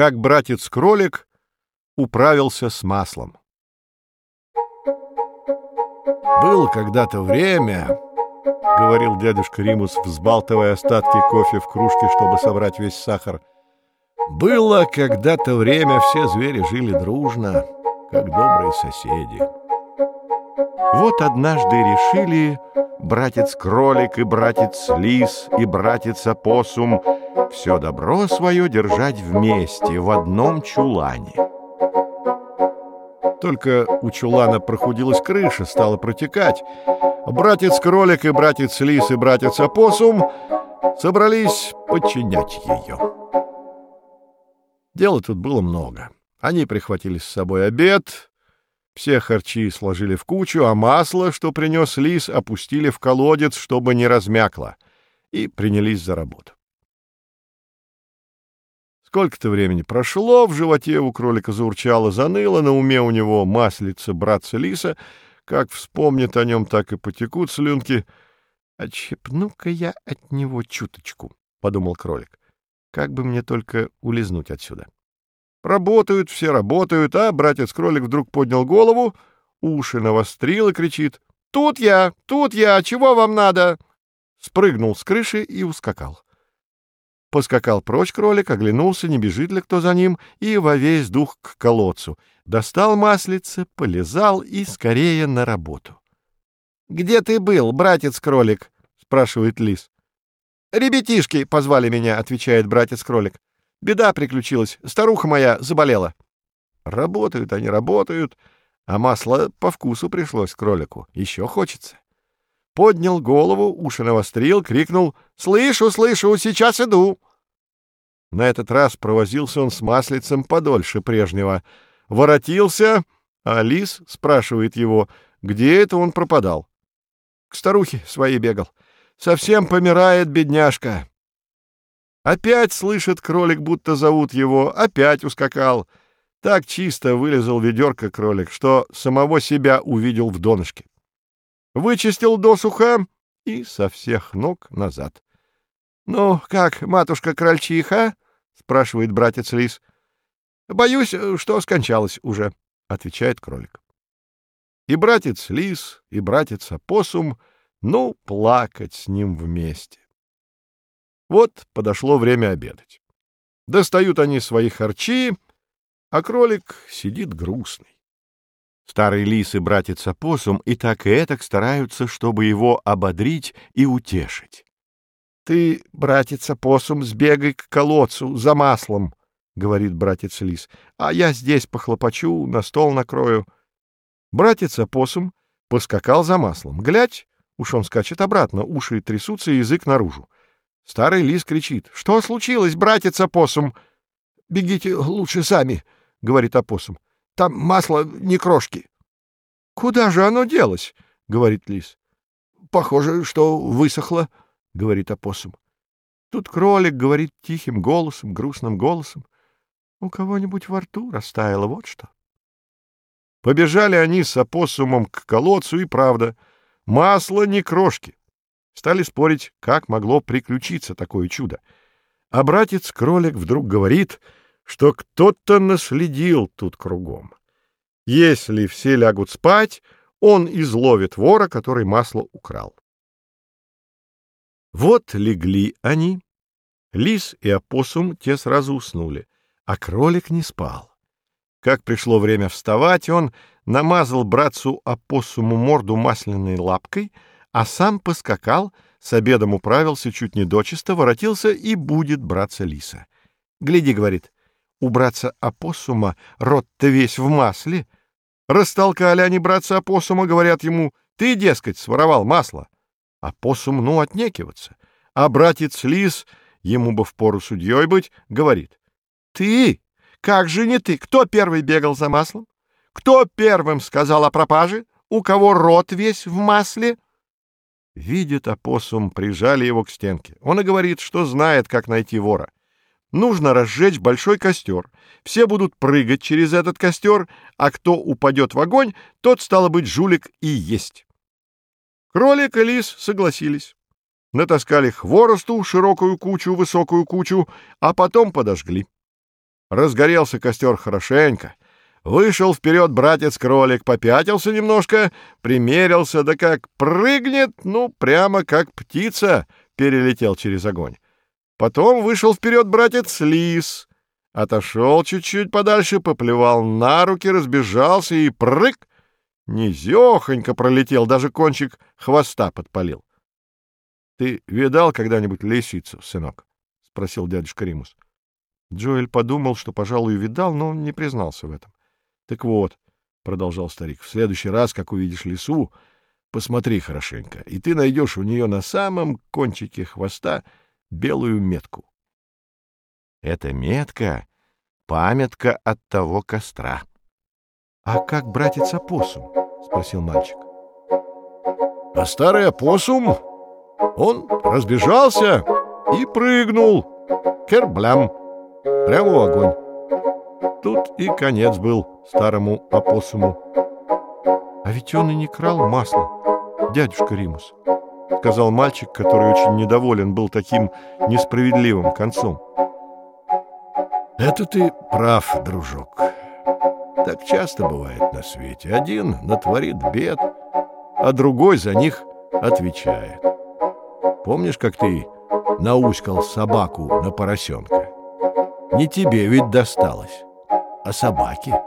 как братец-кролик управился с маслом. «Было когда-то время, — говорил дядюшка Римус, взбалтывая остатки кофе в кружке, чтобы собрать весь сахар, — было когда-то время, все звери жили дружно, как добрые соседи. Вот однажды решили братец-кролик и братец-лис и братец-опоссум все добро свое держать вместе в одном чулане. Только у чулана прохудилась крыша, стала протекать. Братец-кролик и братец-лис и братец-опоссум собрались подчинять ее. Дела тут было много. Они прихватили с собой обед, все харчи сложили в кучу, а масло, что принес лис, опустили в колодец, чтобы не размякло, и принялись за работу. Сколько-то времени прошло, в животе у кролика заурчало, заныло, на уме у него маслица братца лиса. Как вспомнит о нем, так и потекут слюнки. «Отщепну-ка я от него чуточку», — подумал кролик. «Как бы мне только улизнуть отсюда». Работают, все работают, а братец-кролик вдруг поднял голову, уши навострил и кричит. «Тут я! Тут я! Чего вам надо?» Спрыгнул с крыши и ускакал. Поскакал прочь кролик, оглянулся, не бежит ли кто за ним, и во весь дух к колодцу. Достал маслице, полезал и скорее на работу. — Где ты был, братец-кролик? — спрашивает лис. — Ребятишки позвали меня, — отвечает братец-кролик. — Беда приключилась, старуха моя заболела. Работают они, работают, а масло по вкусу пришлось кролику. Еще хочется. Поднял голову, уши навострил, крикнул «Слышу, слышу, сейчас иду!» На этот раз провозился он с маслицем подольше прежнего. Воротился, а лис спрашивает его, где это он пропадал. К старухе своей бегал. Совсем помирает бедняжка. Опять слышит кролик, будто зовут его, опять ускакал. Так чисто вылезал ведерко кролик, что самого себя увидел в донышке. Вычистил досуха и со всех ног назад. — Ну, как, матушка-крольчиха? — спрашивает братец лис. — Боюсь, что скончалась уже, — отвечает кролик. И братец лис, и братец опоссум, ну, плакать с ним вместе. Вот подошло время обедать. Достают они свои харчи, а кролик сидит грустный. Старый лис и братец опоссум и так и этак стараются, чтобы его ободрить и утешить. — Ты, братец опоссум, сбегай к колодцу за маслом, — говорит братец лис, — а я здесь похлопочу, на стол накрою. Братец опоссум поскакал за маслом. Глядь, уж он скачет обратно, уши трясутся, язык наружу. Старый лис кричит. — Что случилось, братец опоссум? — Бегите лучше сами, — говорит опоссум. — Там масло не крошки. — Куда же оно делось? — говорит лис. — Похоже, что высохло, — говорит опоссум. Тут кролик говорит тихим голосом, грустным голосом. У кого-нибудь во рту растаяло вот что. Побежали они с опоссумом к колодцу, и правда, масло не крошки. Стали спорить, как могло приключиться такое чудо. А братец-кролик вдруг говорит, что кто-то наследил тут кругом. Если все лягут спать, он изловит вора, который масло украл. Вот легли они. Лис и опоссум те сразу уснули, а кролик не спал. Как пришло время вставать, он намазал братцу опоссуму морду масляной лапкой — а сам поскакал, с обедом управился чуть не дочисто, воротился и будет браться лиса. «Гляди», — говорит, — «у братца опоссума рот-то весь в масле». Растолкали они братца опоссума, говорят ему, «Ты, дескать, своровал масло». Опоссум, ну, отнекиваться. А братец лис, ему бы впору судьей быть, говорит, «Ты? Как же не ты? Кто первый бегал за маслом? Кто первым сказал о пропаже? У кого рот весь в масле?» Видит опоссум, прижали его к стенке. Он и говорит, что знает, как найти вора. Нужно разжечь большой костер. Все будут прыгать через этот костер, а кто упадет в огонь, тот, стало быть, жулик и есть. Кролик и лис согласились. Натаскали хворосту, широкую кучу, высокую кучу, а потом подожгли. Разгорелся костер хорошенько. Вышел вперед братец-кролик, попятился немножко, примерился, да как прыгнет, ну, прямо как птица, перелетел через огонь. Потом вышел вперед братец-лис, отошел чуть-чуть подальше, поплевал на руки, разбежался и прыг! Низехонько пролетел, даже кончик хвоста подпалил. — Ты видал когда-нибудь лисицу, сынок? — спросил дядюшка Римус. Джоэль подумал, что, пожалуй, видал, но не признался в этом. — Так вот, — продолжал старик, — в следующий раз, как увидишь лису, посмотри хорошенько, и ты найдешь у нее на самом кончике хвоста белую метку. Эта метка — памятка от того костра. — А как братец опоссум? — спросил мальчик. — А старый опоссум, он разбежался и прыгнул. Керблям! Прямо в огонь. Тут и конец был старому опоссуму. — А ведь он и не крал масло, дядюшка Римус, — сказал мальчик, который очень недоволен был таким несправедливым концом. — Это ты прав, дружок. Так часто бывает на свете. Один натворит бед, а другой за них отвечает. Помнишь, как ты науськал собаку на поросенка? Не тебе ведь досталось, а собаке.